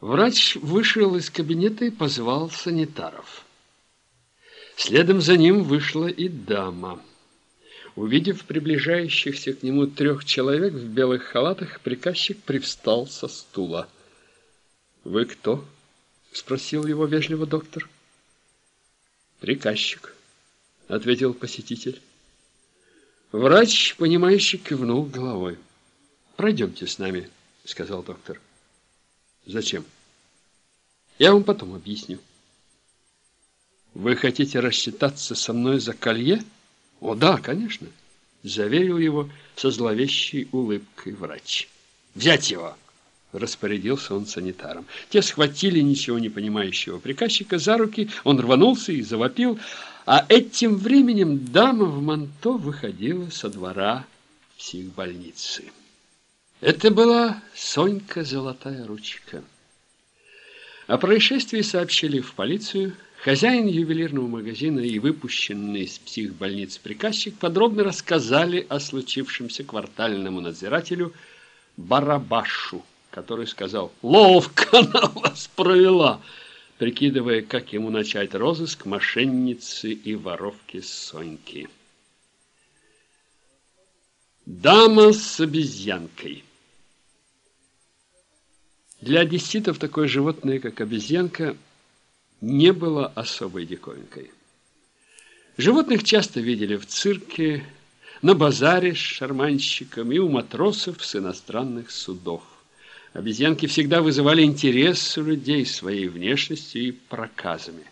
Врач вышел из кабинета и позвал санитаров. Следом за ним вышла и дама. Увидев приближающихся к нему трех человек в белых халатах, приказчик привстал со стула. «Вы кто?» — спросил его вежливо доктор. «Приказчик», — ответил посетитель. Врач, понимающе кивнул головой. «Пройдемте с нами», — сказал доктор. Зачем? Я вам потом объясню. Вы хотите рассчитаться со мной за колье? О, да, конечно, заверил его со зловещей улыбкой врач. Взять его! Распорядился он санитаром. Те схватили ничего не понимающего приказчика за руки, он рванулся и завопил, а этим временем дама в манто выходила со двора психбольницы. Это была Сонька Золотая Ручка. О происшествии сообщили в полицию. Хозяин ювелирного магазина и выпущенный из психбольниц приказчик подробно рассказали о случившемся квартальному надзирателю Барабашу, который сказал «Ловко она вас провела!» прикидывая, как ему начать розыск мошенницы и воровки Соньки. Дама с обезьянкой для одесситов такое животное, как обезьянка, не было особой диковинкой. Животных часто видели в цирке, на базаре с шарманщиком и у матросов с иностранных судов. Обезьянки всегда вызывали интерес у людей своей внешностью и проказами.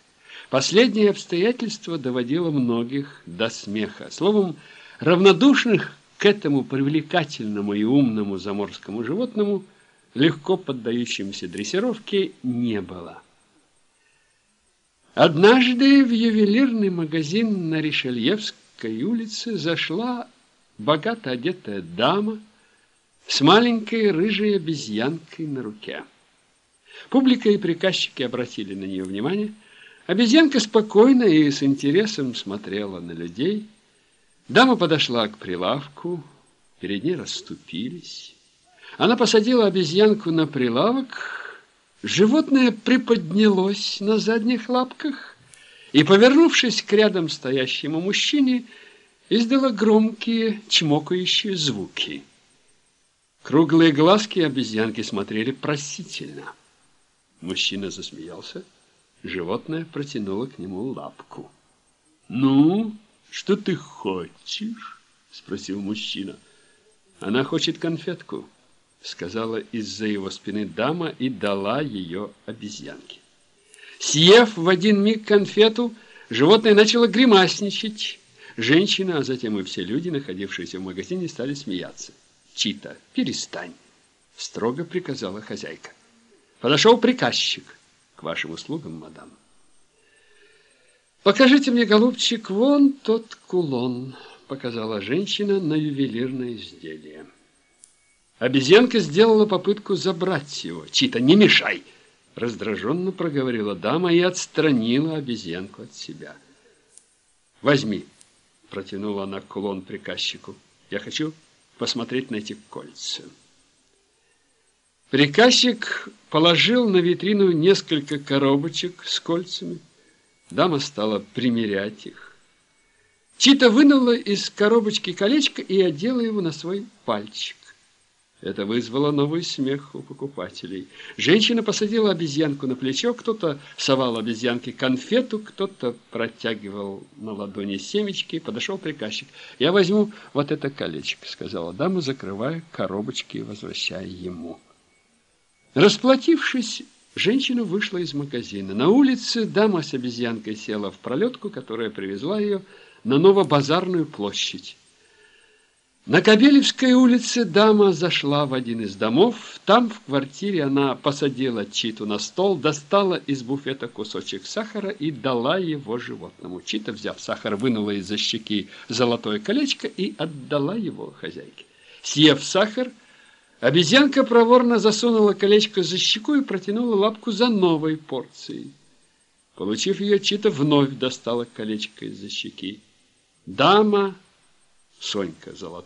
Последнее обстоятельство доводило многих до смеха. Словом, равнодушных к этому привлекательному и умному заморскому животному – легко поддающимся дрессировке, не было. Однажды в ювелирный магазин на Ришельевской улице зашла богато одетая дама с маленькой рыжей обезьянкой на руке. Публика и приказчики обратили на нее внимание. Обезьянка спокойно и с интересом смотрела на людей. Дама подошла к прилавку, перед ней расступились. Она посадила обезьянку на прилавок. Животное приподнялось на задних лапках и, повернувшись к рядом стоящему мужчине, издала громкие чмокающие звуки. Круглые глазки обезьянки смотрели просительно. Мужчина засмеялся. Животное протянуло к нему лапку. «Ну, что ты хочешь?» — спросил мужчина. «Она хочет конфетку» сказала из-за его спины дама и дала ее обезьянке. Съев в один миг конфету, животное начало гримасничать. Женщина, а затем и все люди, находившиеся в магазине, стали смеяться. «Чита, перестань!» – строго приказала хозяйка. Подошел приказчик. «К вашим услугам, мадам». «Покажите мне, голубчик, вон тот кулон», – показала женщина на ювелирное изделие. Обезьянка сделала попытку забрать его. Чита, не мешай! Раздраженно проговорила дама и отстранила обезьянку от себя. Возьми, протянула она кулон приказчику. Я хочу посмотреть на эти кольца. Приказчик положил на витрину несколько коробочек с кольцами. Дама стала примерять их. Чита вынула из коробочки колечко и одела его на свой пальчик. Это вызвало новый смех у покупателей. Женщина посадила обезьянку на плечо, кто-то совал обезьянке конфету, кто-то протягивал на ладони семечки. Подошел приказчик. «Я возьму вот это колечко», — сказала дама, закрывая коробочки и возвращая ему. Расплатившись, женщина вышла из магазина. На улице дама с обезьянкой села в пролетку, которая привезла ее на Новобазарную площадь. На Кобелевской улице дама зашла в один из домов. Там, в квартире, она посадила Читу на стол, достала из буфета кусочек сахара и дала его животному. Чита, взяв сахар, вынула из-за щеки золотое колечко и отдала его хозяйке. Съев сахар, обезьянка проворно засунула колечко за щеку и протянула лапку за новой порцией. Получив ее, Чита вновь достала колечко из-за щеки. Дама, Сонька золотая,